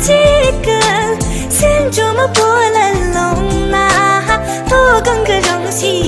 七个，心中么波澜隆哪，多感个荣幸。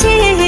起。